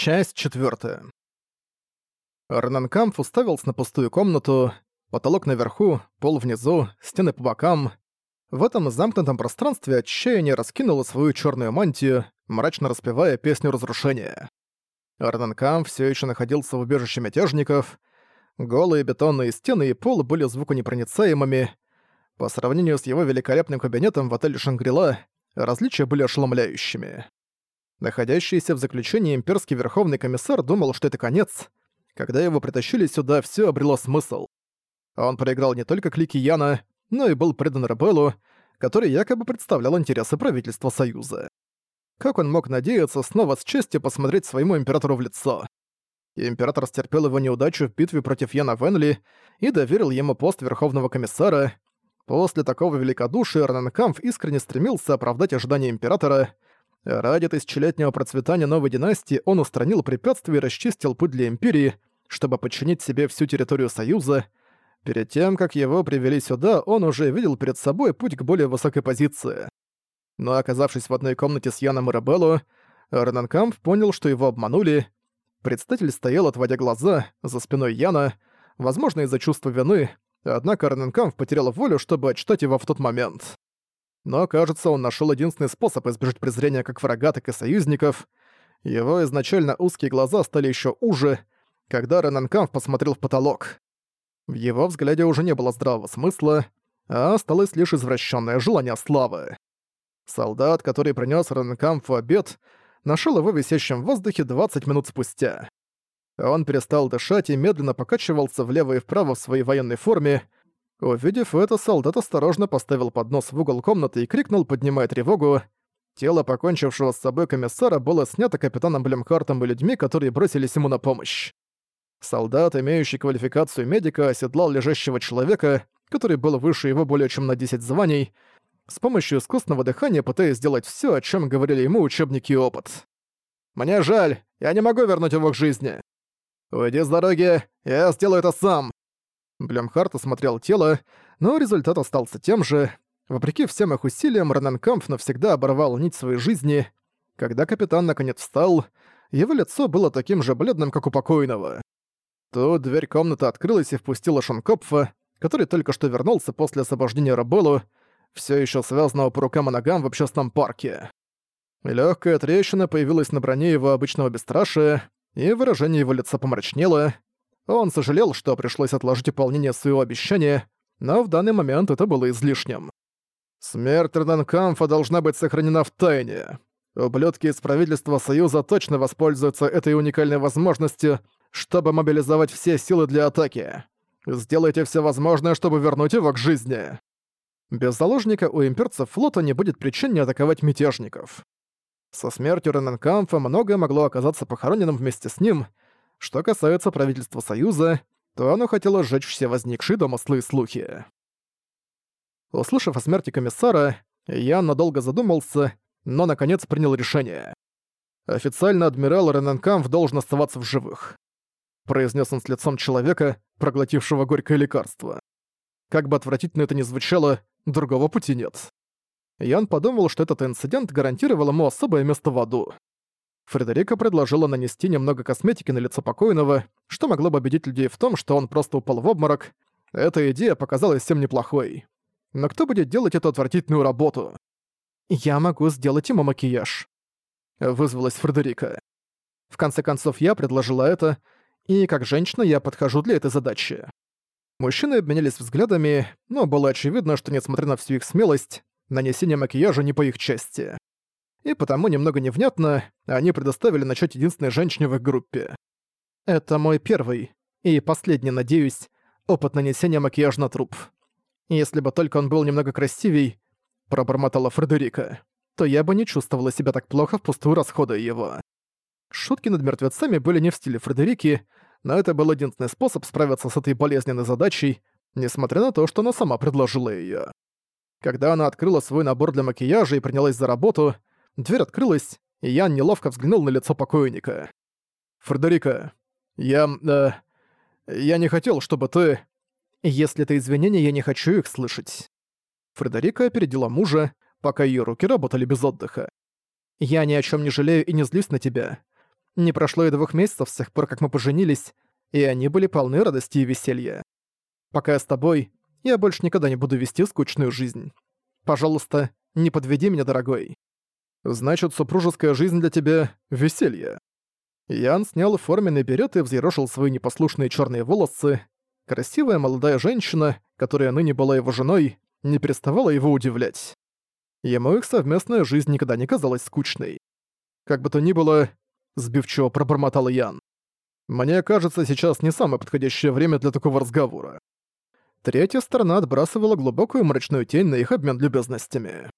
Часть четвертая. Ренанкамф уставился на пустую комнату, потолок наверху, пол внизу, стены по бокам. В этом замкнутом пространстве отчаяние раскинуло свою черную мантию, мрачно распевая песню разрушения. Ренанкамф все еще находился в убежище мятежников. Голые бетонные стены и пол были звуконепроницаемыми. По сравнению с его великолепным кабинетом в отеле «Шангрила», различия были ошеломляющими. Находящийся в заключении имперский верховный комиссар думал, что это конец. Когда его притащили сюда, все обрело смысл. Он проиграл не только клики Яна, но и был предан Ребеллу, который якобы представлял интересы правительства Союза. Как он мог надеяться снова с честью посмотреть своему императору в лицо? Император стерпел его неудачу в битве против Яна Венли и доверил ему пост Верховного комиссара. После такого великодушия Рананкамф искренне стремился оправдать ожидания Императора — Ради тысячелетнего процветания новой династии он устранил препятствия и расчистил путь для Империи, чтобы подчинить себе всю территорию Союза. Перед тем, как его привели сюда, он уже видел перед собой путь к более высокой позиции. Но оказавшись в одной комнате с Яном и Рабелло, Ренанкамп понял, что его обманули. Предстатель стоял, отводя глаза, за спиной Яна, возможно, из-за чувства вины, однако Ренанкамп потерял волю, чтобы отчитать его в тот момент. Но, кажется, он нашел единственный способ избежать презрения как врага, так и союзников. Его изначально узкие глаза стали еще уже, когда Ренанкамп посмотрел в потолок. В его взгляде уже не было здравого смысла, а осталось лишь извращенное желание славы. Солдат, который принес Ренанкампу обед, нашел его висящим в воздухе 20 минут спустя. Он перестал дышать и медленно покачивался влево и вправо в своей военной форме, Увидев это, солдат осторожно поставил поднос в угол комнаты и крикнул, поднимая тревогу. Тело покончившего с собой комиссара было снято капитаном Блемхартом и людьми, которые бросились ему на помощь. Солдат, имеющий квалификацию медика, оседлал лежащего человека, который был выше его более чем на 10 званий, с помощью искусственного дыхания пытаясь сделать все, о чем говорили ему учебники и опыт. «Мне жаль, я не могу вернуть его к жизни. Уйди с дороги, я сделаю это сам!» Блемхарт осмотрел тело, но результат остался тем же. Вопреки всем их усилиям, Раненкамп навсегда оборвал нить своей жизни. Когда капитан наконец встал, его лицо было таким же бледным, как у покойного. Тут дверь комнаты открылась и впустила Шанкопфа, который только что вернулся после освобождения Раболу, все еще связанного по рукам и ногам в общественном парке. Легкая трещина появилась на броне его обычного бесстрашия, и выражение его лица помрачнело, он сожалел, что пришлось отложить выполнение своего обещания, но в данный момент это было излишним. Смерть Ренанкамфа должна быть сохранена в тайне. Ублюдки из правительства Союза точно воспользуются этой уникальной возможностью, чтобы мобилизовать все силы для атаки. Сделайте все возможное, чтобы вернуть его к жизни. Без заложника у имперцев флота не будет причин не атаковать мятежников. Со смертью Ренанкамфа многое могло оказаться похороненным вместе с ним — что касается правительства Союза, то оно хотело сжечь все возникшие домыслы и слухи. Услышав о смерти комиссара, я надолго задумался, но наконец принял решение. Официально адмирал Рененкамф должен оставаться в живых. Произнес он с лицом человека, проглотившего горькое лекарство. Как бы отвратительно это ни звучало, другого пути нет. Ян подумал, что этот инцидент гарантировал ему особое место в аду. Фредерика предложила нанести немного косметики на лицо покойного, что могло бы убедить людей в том, что он просто упал в обморок. Эта идея показалась всем неплохой. Но кто будет делать эту отвратительную работу? «Я могу сделать ему макияж», — вызвалась Фредерика. В конце концов, я предложила это, и как женщина я подхожу для этой задачи. Мужчины обменялись взглядами, но было очевидно, что несмотря на всю их смелость, нанесение макияжа не по их части и потому немного невнятно они предоставили начать единственной женщине в их группе. Это мой первый и последний, надеюсь, опыт нанесения макияжа на труп. Если бы только он был немного красивей, пробормотала Фредерика, то я бы не чувствовала себя так плохо впустую расходуя его. Шутки над мертвецами были не в стиле Фредерики, но это был единственный способ справиться с этой болезненной задачей, несмотря на то, что она сама предложила её. Когда она открыла свой набор для макияжа и принялась за работу, Дверь открылась, и Ян неловко взглянул на лицо покойника. «Фредерика, я... Э, я не хотел, чтобы ты...» «Если это извинения, я не хочу их слышать». Фредерика опередила мужа, пока ее руки работали без отдыха. «Я ни о чем не жалею и не злюсь на тебя. Не прошло и двух месяцев с тех пор, как мы поженились, и они были полны радости и веселья. Пока я с тобой, я больше никогда не буду вести скучную жизнь. Пожалуйста, не подведи меня, дорогой. Значит, супружеская жизнь для тебя — веселье. Ян снял форменный берет и взъерошил свои непослушные черные волосы. Красивая молодая женщина, которая ныне была его женой, не переставала его удивлять. Ему их совместная жизнь никогда не казалась скучной. Как бы то ни было, сбивчиво пробормотал Ян. Мне кажется, сейчас не самое подходящее время для такого разговора. Третья сторона отбрасывала глубокую мрачную тень на их обмен любезностями.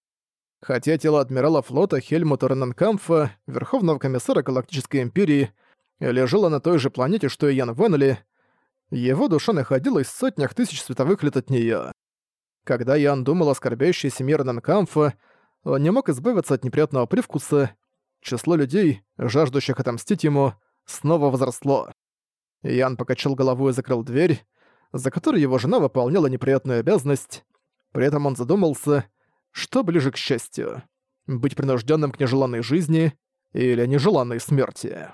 Хотя тело адмирала флота Хельмута Рененкамфа, Верховного комиссара Галактической Империи, лежало на той же планете, что и Ян Веннелли, его душа находилась в сотнях тысяч световых лет от неё. Когда Ян думал о скорбящей семье Рененкамфа, он не мог избавиться от неприятного привкуса. Число людей, жаждущих отомстить ему, снова возросло. Ян покачал головой и закрыл дверь, за которой его жена выполняла неприятную обязанность. При этом он задумался — что ближе к счастью? Быть принужденным к нежеланной жизни или нежеланной смерти?